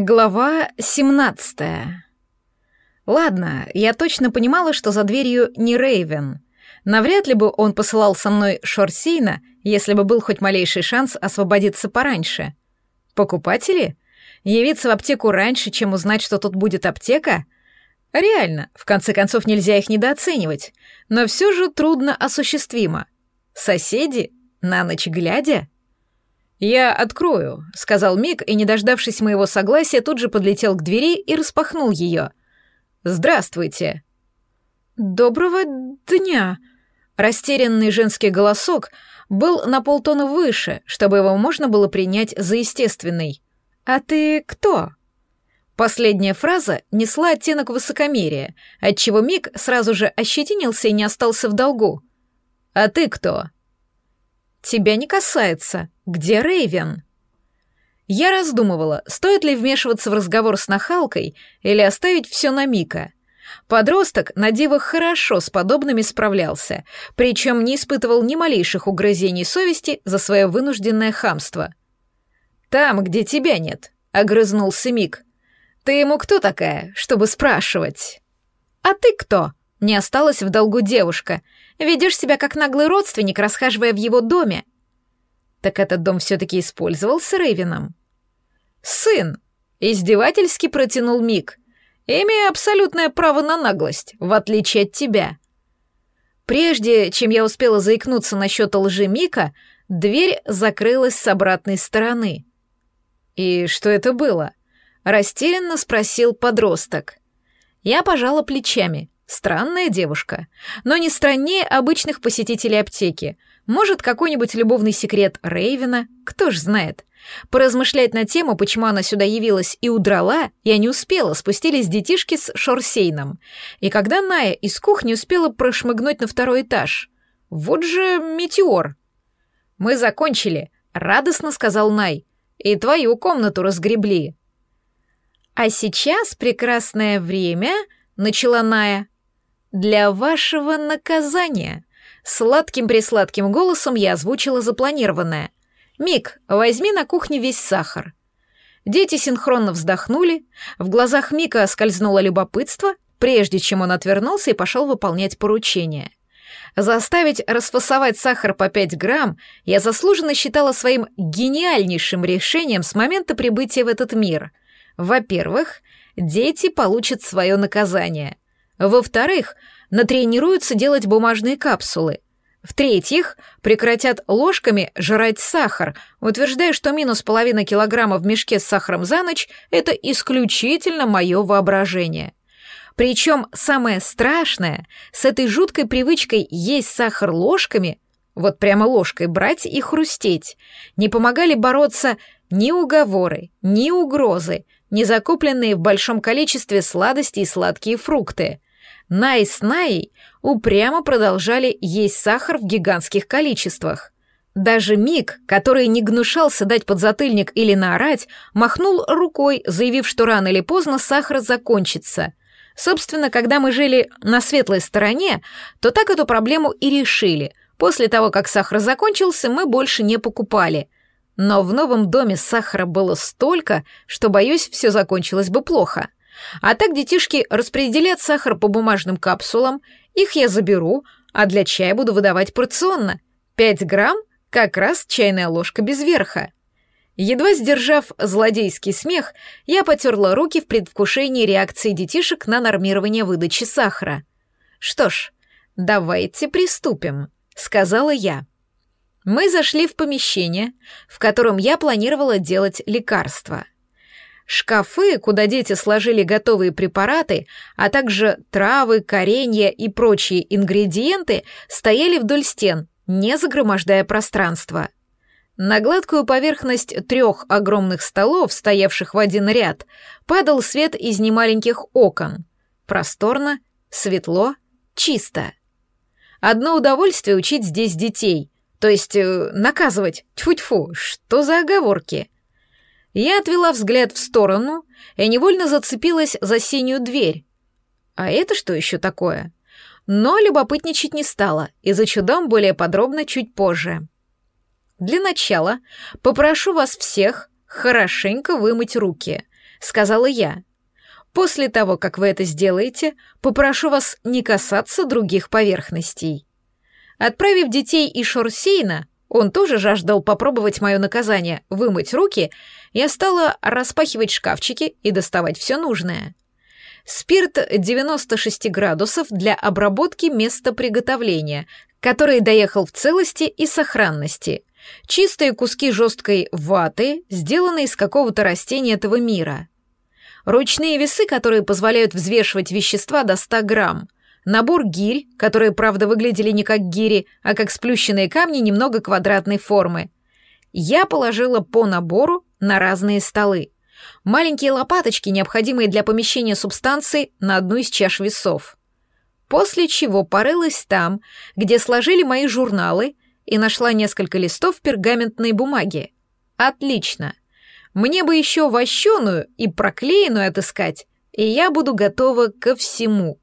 Глава 17. Ладно, я точно понимала, что за дверью не Рейвен. Навряд ли бы он посылал со мной Шорсейна, если бы был хоть малейший шанс освободиться пораньше. Покупатели? Явиться в аптеку раньше, чем узнать, что тут будет аптека? Реально, в конце концов, нельзя их недооценивать, но все же трудно осуществимо. Соседи? На ночь глядя? «Я открою», — сказал Мик, и, не дождавшись моего согласия, тут же подлетел к двери и распахнул ее. «Здравствуйте». «Доброго дня», Растерянный женский голосок был на полтона выше, чтобы его можно было принять за естественный. «А ты кто?» Последняя фраза несла оттенок высокомерия, отчего Мик сразу же ощетинился и не остался в долгу. «А ты кто?» «Тебя не касается. Где Рейвен?» Я раздумывала, стоит ли вмешиваться в разговор с нахалкой или оставить все на Мика. Подросток на дивах хорошо с подобными справлялся, причем не испытывал ни малейших угрызений совести за свое вынужденное хамство. «Там, где тебя нет», — огрызнулся Мик. «Ты ему кто такая, чтобы спрашивать?» «А ты кто?» — не осталась в долгу девушка. «Ведешь себя как наглый родственник, расхаживая в его доме». «Так этот дом все-таки использовался Рейвином?» «Сын!» — издевательски протянул Мик имея абсолютное право на наглость, в отличие от тебя. Прежде чем я успела заикнуться насчет лжи Мика, дверь закрылась с обратной стороны. «И что это было?» — растерянно спросил подросток. Я пожала плечами. Странная девушка. Но не страннее обычных посетителей аптеки. Может, какой-нибудь любовный секрет Рейвена, кто ж знает. Поразмышлять на тему, почему она сюда явилась и удрала, я не успела, спустились детишки с Шорсейном. И когда Ная из кухни успела прошмыгнуть на второй этаж. Вот же метеор. «Мы закончили», — радостно сказал Най. «И твою комнату разгребли». «А сейчас прекрасное время», — начала Ная, — «для вашего наказания». Сладким-присладким голосом я озвучила запланированное. «Мик, возьми на кухне весь сахар». Дети синхронно вздохнули, в глазах Мика скользнуло любопытство, прежде чем он отвернулся и пошел выполнять поручение. Заставить расфасовать сахар по 5 грамм я заслуженно считала своим гениальнейшим решением с момента прибытия в этот мир. Во-первых, дети получат свое наказание. Во-вторых, натренируются делать бумажные капсулы. В-третьих, прекратят ложками жрать сахар, утверждая, что минус половина килограмма в мешке с сахаром за ночь — это исключительно мое воображение. Причем самое страшное, с этой жуткой привычкой есть сахар ложками, вот прямо ложкой брать и хрустеть, не помогали бороться ни уговоры, ни угрозы, ни закупленные в большом количестве сладости и сладкие фрукты — Най с Наей упрямо продолжали есть сахар в гигантских количествах. Даже Мик, который не гнушался дать подзатыльник или наорать, махнул рукой, заявив, что рано или поздно сахар закончится. Собственно, когда мы жили на светлой стороне, то так эту проблему и решили. После того, как сахар закончился, мы больше не покупали. Но в новом доме сахара было столько, что, боюсь, все закончилось бы плохо. А так детишки распределят сахар по бумажным капсулам, их я заберу, а для чая буду выдавать порционно. Пять грамм — как раз чайная ложка без верха. Едва сдержав злодейский смех, я потерла руки в предвкушении реакции детишек на нормирование выдачи сахара. «Что ж, давайте приступим», — сказала я. Мы зашли в помещение, в котором я планировала делать лекарства — Шкафы, куда дети сложили готовые препараты, а также травы, коренья и прочие ингредиенты, стояли вдоль стен, не загромождая пространство. На гладкую поверхность трех огромных столов, стоявших в один ряд, падал свет из немаленьких окон. Просторно, светло, чисто. Одно удовольствие учить здесь детей, то есть э, наказывать, тьфу-тьфу, что за оговорки — я отвела взгляд в сторону и невольно зацепилась за синюю дверь. А это что еще такое? Но любопытничать не стала, и зачудам более подробно чуть позже. Для начала попрошу вас всех хорошенько вымыть руки. — сказала я. «После того, как вы это сделаете, попрошу вас не касаться других поверхностей». Отправив детей и Шорсейна, он тоже жаждал попробовать мое наказание, вымыть руки, я стала распахивать шкафчики и доставать все нужное. Спирт 96 градусов для обработки места приготовления, который доехал в целости и сохранности. Чистые куски жесткой ваты, сделанные из какого-то растения этого мира. Ручные весы, которые позволяют взвешивать вещества до 100 грамм. Набор гирь, которые, правда, выглядели не как гири, а как сплющенные камни немного квадратной формы. Я положила по набору на разные столы. Маленькие лопаточки, необходимые для помещения субстанции, на одну из чаш весов. После чего порылась там, где сложили мои журналы, и нашла несколько листов пергаментной бумаги. Отлично. Мне бы еще вощеную и проклеенную отыскать, и я буду готова ко всему.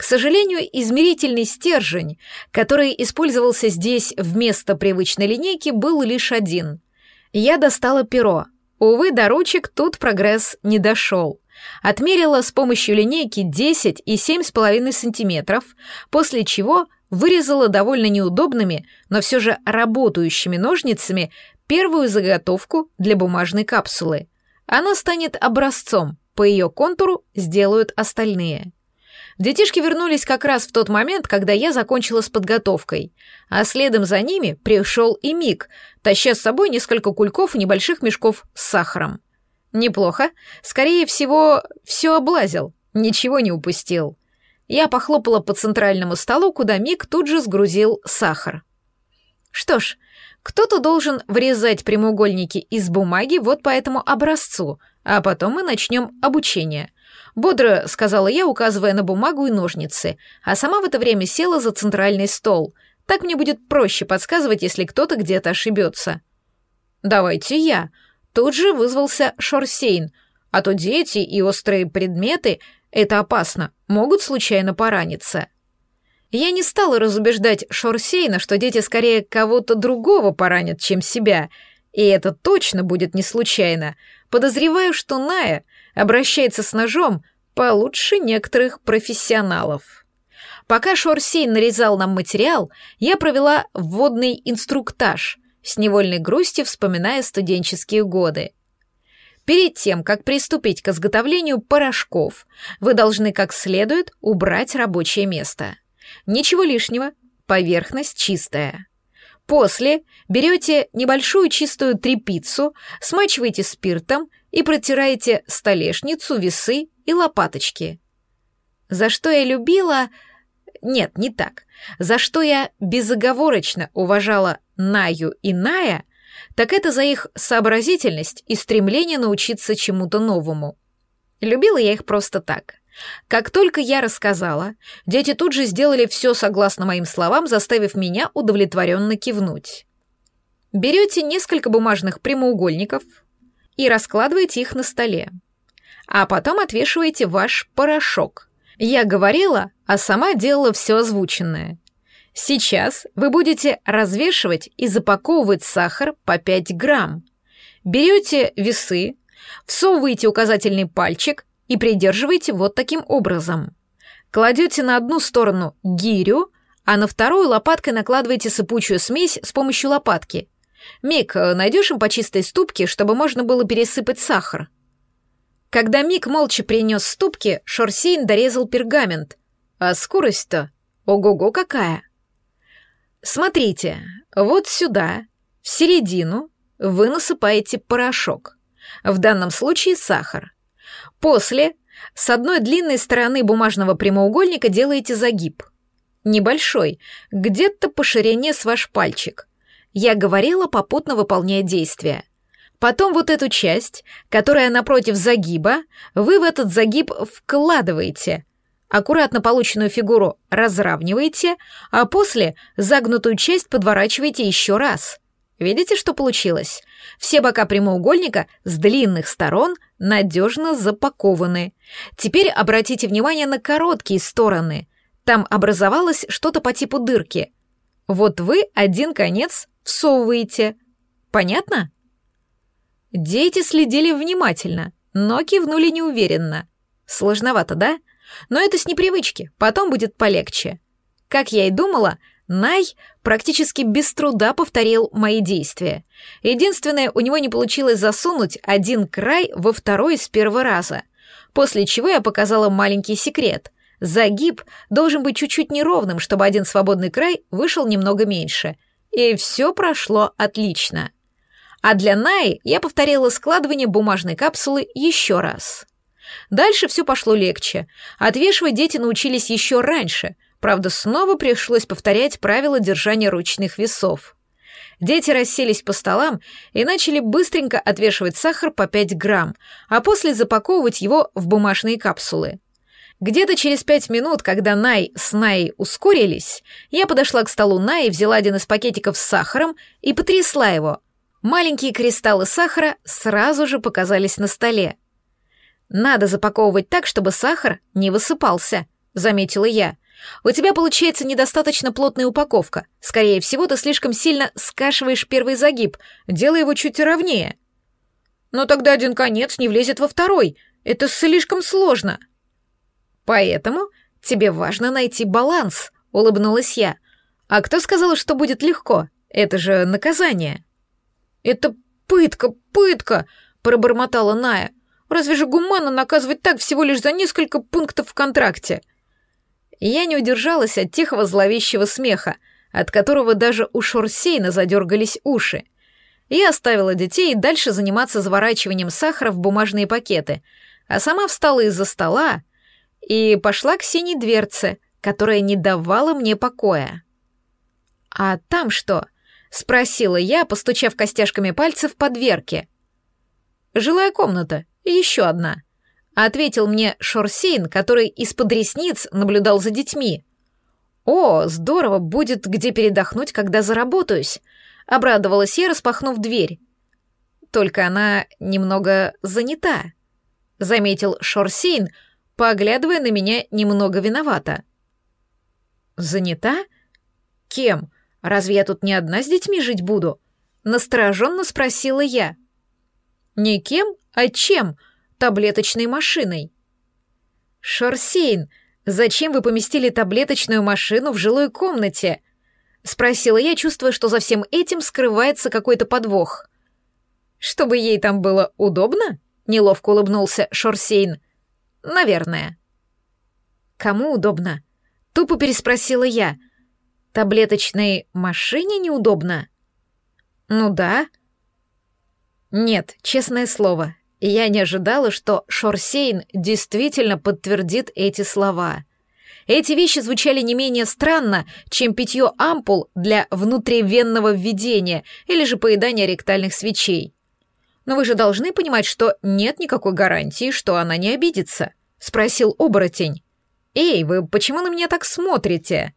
К сожалению, измерительный стержень, который использовался здесь вместо привычной линейки, был лишь один. Я достала перо. Увы, до ручек тут прогресс не дошел. Отмерила с помощью линейки 10 и 7,5 сантиметров, после чего вырезала довольно неудобными, но все же работающими ножницами первую заготовку для бумажной капсулы. Она станет образцом, по ее контуру сделают остальные. Детишки вернулись как раз в тот момент, когда я закончила с подготовкой, а следом за ними пришел и Мик, таща с собой несколько кульков и небольших мешков с сахаром. Неплохо. Скорее всего, все облазил, ничего не упустил. Я похлопала по центральному столу, куда Мик тут же сгрузил сахар. Что ж, кто-то должен врезать прямоугольники из бумаги вот по этому образцу, а потом мы начнем обучение — Бодро сказала я, указывая на бумагу и ножницы, а сама в это время села за центральный стол. Так мне будет проще подсказывать, если кто-то где-то ошибется. «Давайте я». Тут же вызвался Шорсейн, а то дети и острые предметы — это опасно, могут случайно пораниться. Я не стала разубеждать Шорсейна, что дети скорее кого-то другого поранят, чем себя, и это точно будет не случайно. Подозреваю, что Ная обращается с ножом получше некоторых профессионалов. Пока Шорсейн нарезал нам материал, я провела вводный инструктаж, с невольной грустью вспоминая студенческие годы. Перед тем, как приступить к изготовлению порошков, вы должны как следует убрать рабочее место. Ничего лишнего, поверхность чистая. После берете небольшую чистую трепицу, смачиваете спиртом и протираете столешницу, весы и лопаточки. За что я любила... Нет, не так. За что я безоговорочно уважала Наю и Ная, так это за их сообразительность и стремление научиться чему-то новому. Любила я их просто так. Как только я рассказала, дети тут же сделали все согласно моим словам, заставив меня удовлетворенно кивнуть. Берете несколько бумажных прямоугольников, и раскладываете их на столе. А потом отвешиваете ваш порошок. Я говорила, а сама делала все озвученное. Сейчас вы будете развешивать и запаковывать сахар по 5 грамм. Берете весы, всовываете указательный пальчик и придерживаете вот таким образом. Кладете на одну сторону гирю, а на вторую лопаткой накладываете сыпучую смесь с помощью лопатки – «Мик, э, найдешь им по чистой ступке, чтобы можно было пересыпать сахар?» Когда Мик молча принес ступки, Шорсейн дорезал пергамент. А скорость-то? Ого-го какая! Смотрите, вот сюда, в середину, вы насыпаете порошок. В данном случае сахар. После с одной длинной стороны бумажного прямоугольника делаете загиб. Небольшой, где-то по ширине с ваш пальчик. Я говорила, попутно выполняя действия. Потом вот эту часть, которая напротив загиба, вы в этот загиб вкладываете. Аккуратно полученную фигуру разравниваете, а после загнутую часть подворачиваете еще раз. Видите, что получилось? Все бока прямоугольника с длинных сторон надежно запакованы. Теперь обратите внимание на короткие стороны. Там образовалось что-то по типу дырки. Вот вы один конец всовываете. Понятно? Дети следили внимательно, но кивнули неуверенно. Сложновато, да? Но это с непривычки, потом будет полегче. Как я и думала, Най практически без труда повторил мои действия. Единственное, у него не получилось засунуть один край во второй с первого раза. После чего я показала маленький секрет. Загиб должен быть чуть-чуть неровным, чтобы один свободный край вышел немного меньше. И все прошло отлично. А для Наи я повторила складывание бумажной капсулы еще раз. Дальше все пошло легче. Отвешивать дети научились еще раньше. Правда, снова пришлось повторять правила держания ручных весов. Дети расселись по столам и начали быстренько отвешивать сахар по 5 грамм, а после запаковывать его в бумажные капсулы. Где-то через пять минут, когда Най с Най ускорились, я подошла к столу Най, взяла один из пакетиков с сахаром и потрясла его. Маленькие кристаллы сахара сразу же показались на столе. «Надо запаковывать так, чтобы сахар не высыпался», — заметила я. «У тебя получается недостаточно плотная упаковка. Скорее всего, ты слишком сильно скашиваешь первый загиб, делай его чуть ровнее». «Но тогда один конец не влезет во второй. Это слишком сложно». «Поэтому тебе важно найти баланс», — улыбнулась я. «А кто сказал, что будет легко? Это же наказание». «Это пытка, пытка!» — пробормотала Ная. Разве же гуманно наказывать так всего лишь за несколько пунктов в контракте? Я не удержалась от тихого зловещего смеха, от которого даже у Шорсейна задергались уши. Я оставила детей дальше заниматься заворачиванием сахара в бумажные пакеты, а сама встала из-за стола и пошла к синей дверце, которая не давала мне покоя. «А там что?» — спросила я, постучав костяшками пальцев по дверке. «Жилая комната», еще одна. Ответил мне Шорсейн, который из-под ресниц наблюдал за детьми. О, здорово, будет где передохнуть, когда заработаюсь. Обрадовалась я, распахнув дверь. Только она немного занята. Заметил Шорсейн, поглядывая на меня немного виновато. Занята? Кем? Разве я тут не одна с детьми жить буду? Настороженно спросила я. Никем, а чем? Таблеточной машиной. Шорсейн, зачем вы поместили таблеточную машину в жилой комнате? Спросила я, чувствуя, что за всем этим скрывается какой-то подвох. Чтобы ей там было удобно? Неловко улыбнулся Шорсейн. Наверное. Кому удобно? Тупо переспросила я. Таблеточной машине неудобно? Ну да, нет, честное слово, я не ожидала, что Шорсейн действительно подтвердит эти слова. Эти вещи звучали не менее странно, чем питье ампул для внутривенного введения или же поедание ректальных свечей. Но вы же должны понимать, что нет никакой гарантии, что она не обидится, спросил оборотень. Эй, вы почему на меня так смотрите?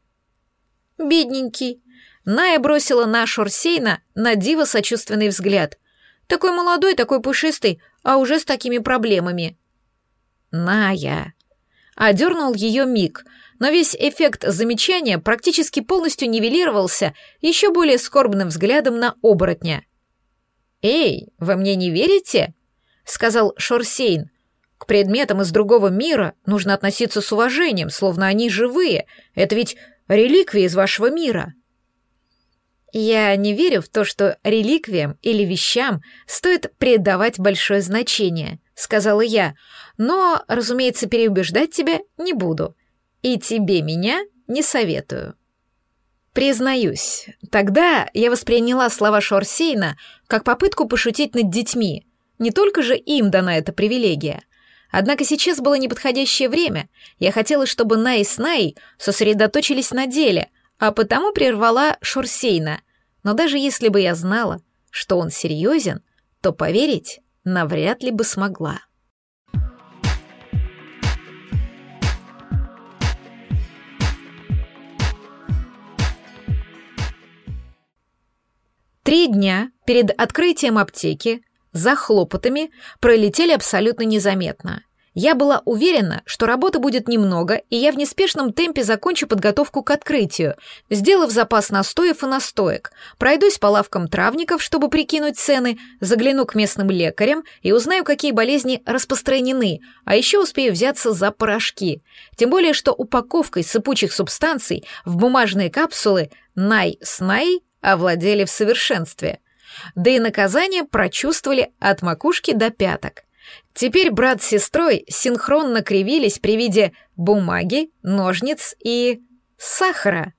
Бедненький. Ная бросила на Шорсейна на диво сочувственный взгляд. Такой молодой, такой пушистый, а уже с такими проблемами. Ная. Одернул ее миг, но весь эффект замечания практически полностью нивелировался еще более скорбным взглядом на оборотня. «Эй, вы мне не верите?» — сказал Шорсейн. «К предметам из другого мира нужно относиться с уважением, словно они живые. Это ведь реликвии из вашего мира». Я не верю в то, что реликвиям или вещам стоит придавать большое значение, сказала я, но, разумеется, переубеждать тебя не буду. И тебе меня не советую. Признаюсь, тогда я восприняла слова Шорсейна как попытку пошутить над детьми. Не только же им дана эта привилегия. Однако сейчас было неподходящее время. Я хотела, чтобы Най и Снай сосредоточились на деле, а потому прервала Шурсейна. Но даже если бы я знала, что он серьезен, то поверить навряд ли бы смогла. Три дня перед открытием аптеки за хлопотами пролетели абсолютно незаметно. Я была уверена, что работы будет немного, и я в неспешном темпе закончу подготовку к открытию, сделав запас настоев и настоек, пройдусь по лавкам травников, чтобы прикинуть цены, загляну к местным лекарям и узнаю, какие болезни распространены, а еще успею взяться за порошки. Тем более, что упаковкой сыпучих субстанций в бумажные капсулы Най-Снай овладели в совершенстве. Да и наказание прочувствовали от макушки до пяток. Теперь брат с сестрой синхронно кривились при виде бумаги, ножниц и... сахара.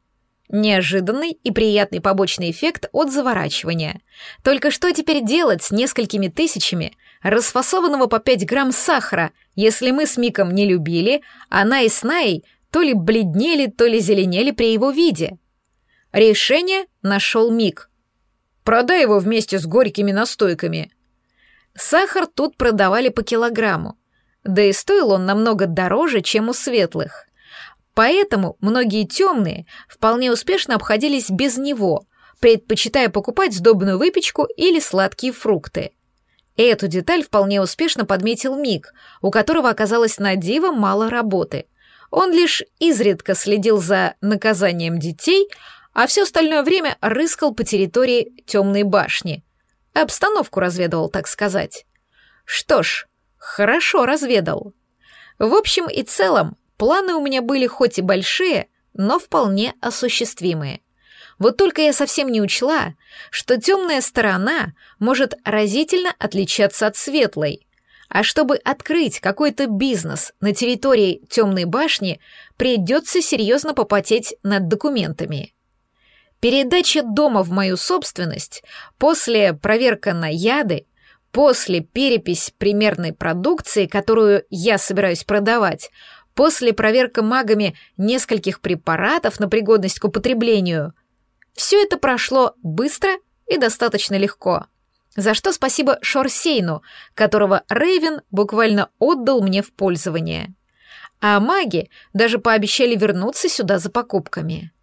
Неожиданный и приятный побочный эффект от заворачивания. Только что теперь делать с несколькими тысячами расфасованного по 5 грамм сахара, если мы с Миком не любили, а она и с Наей то ли бледнели, то ли зеленели при его виде? Решение нашел Мик. «Продай его вместе с горькими настойками», Сахар тут продавали по килограмму, да и стоил он намного дороже, чем у светлых. Поэтому многие темные вполне успешно обходились без него, предпочитая покупать сдобную выпечку или сладкие фрукты. Эту деталь вполне успешно подметил Мик, у которого оказалось на диво мало работы. Он лишь изредка следил за наказанием детей, а все остальное время рыскал по территории темной башни — Обстановку разведывал, так сказать. Что ж, хорошо разведал. В общем и целом, планы у меня были хоть и большие, но вполне осуществимые. Вот только я совсем не учла, что темная сторона может разительно отличаться от светлой. А чтобы открыть какой-то бизнес на территории темной башни, придется серьезно попотеть над документами. Передача дома в мою собственность, после проверка на яды, после перепись примерной продукции, которую я собираюсь продавать, после проверка магами нескольких препаратов на пригодность к употреблению. Все это прошло быстро и достаточно легко. За что спасибо Шорсейну, которого Рейвен буквально отдал мне в пользование. А маги даже пообещали вернуться сюда за покупками.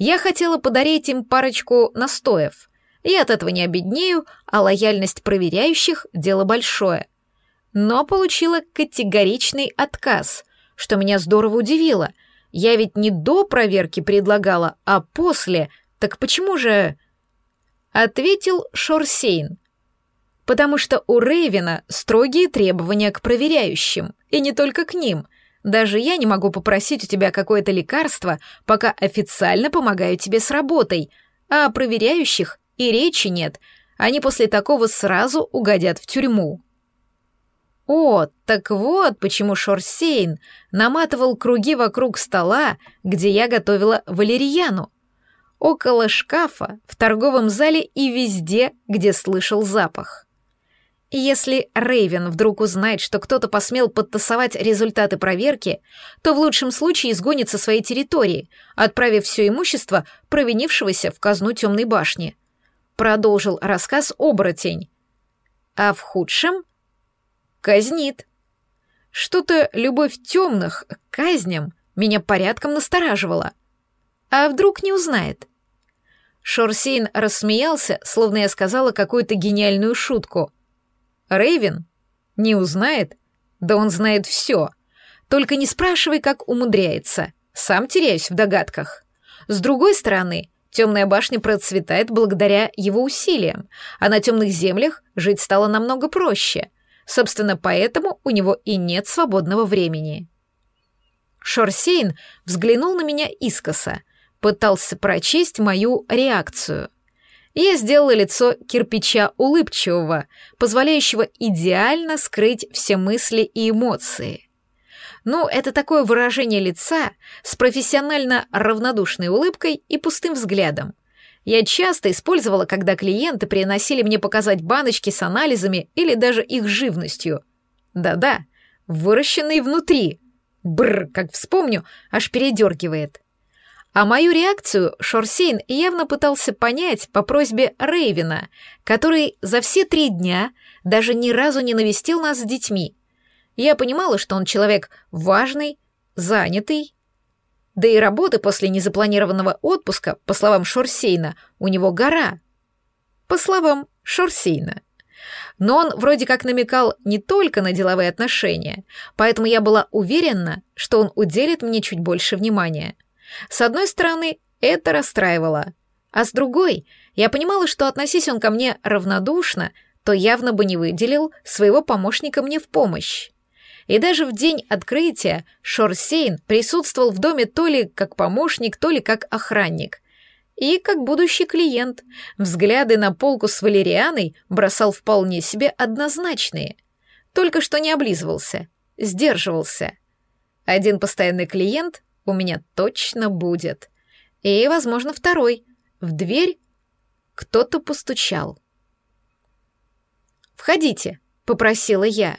Я хотела подарить им парочку настоев. Я от этого не обеднею, а лояльность проверяющих — дело большое. Но получила категоричный отказ, что меня здорово удивило. Я ведь не до проверки предлагала, а после. Так почему же... Ответил Шорсейн. Потому что у Рейвена строгие требования к проверяющим, и не только к ним — даже я не могу попросить у тебя какое-то лекарство, пока официально помогаю тебе с работой, а о проверяющих и речи нет. Они после такого сразу угодят в тюрьму. О, так вот почему Шорсейн наматывал круги вокруг стола, где я готовила валерьяну. Около шкафа, в торговом зале и везде, где слышал запах. Если Рейвен вдруг узнает, что кто-то посмел подтасовать результаты проверки, то в лучшем случае изгонит со своей территории, отправив все имущество провинившегося в казну темной башни. Продолжил рассказ оборотень. А в худшем — казнит. Что-то любовь темных к казням меня порядком настораживала. А вдруг не узнает? Шорсейн рассмеялся, словно я сказала какую-то гениальную шутку — Рейвен? Не узнает? Да он знает все. Только не спрашивай, как умудряется. Сам теряюсь в догадках. С другой стороны, темная башня процветает благодаря его усилиям, а на темных землях жить стало намного проще. Собственно, поэтому у него и нет свободного времени. Шорсейн взглянул на меня искоса, пытался прочесть мою реакцию — я сделала лицо кирпича улыбчивого, позволяющего идеально скрыть все мысли и эмоции. Ну, это такое выражение лица с профессионально равнодушной улыбкой и пустым взглядом. Я часто использовала, когда клиенты приносили мне показать баночки с анализами или даже их живностью. Да-да, выращенные внутри. Бррр, как вспомню, аж передергивает. А мою реакцию Шорсейн явно пытался понять по просьбе Рейвина, который за все три дня даже ни разу не навестил нас с детьми. Я понимала, что он человек важный, занятый. Да и работы после незапланированного отпуска, по словам Шорсейна, у него гора. По словам Шорсейна. Но он вроде как намекал не только на деловые отношения, поэтому я была уверена, что он уделит мне чуть больше внимания. С одной стороны, это расстраивало, а с другой, я понимала, что относись он ко мне равнодушно, то явно бы не выделил своего помощника мне в помощь. И даже в день открытия Шорсейн присутствовал в доме то ли как помощник, то ли как охранник. И как будущий клиент. Взгляды на полку с валерианой бросал вполне себе однозначные. Только что не облизывался, сдерживался. Один постоянный клиент у меня точно будет. И, возможно, второй. В дверь кто-то постучал. «Входите», — попросила я.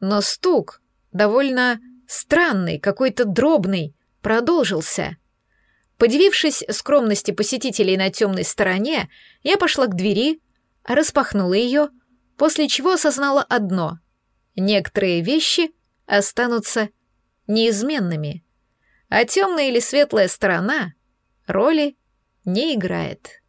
Но стук, довольно странный, какой-то дробный, продолжился. Подивившись скромности посетителей на темной стороне, я пошла к двери, распахнула ее, после чего осознала одно — некоторые вещи останутся неизменными, а темная или светлая сторона роли не играет.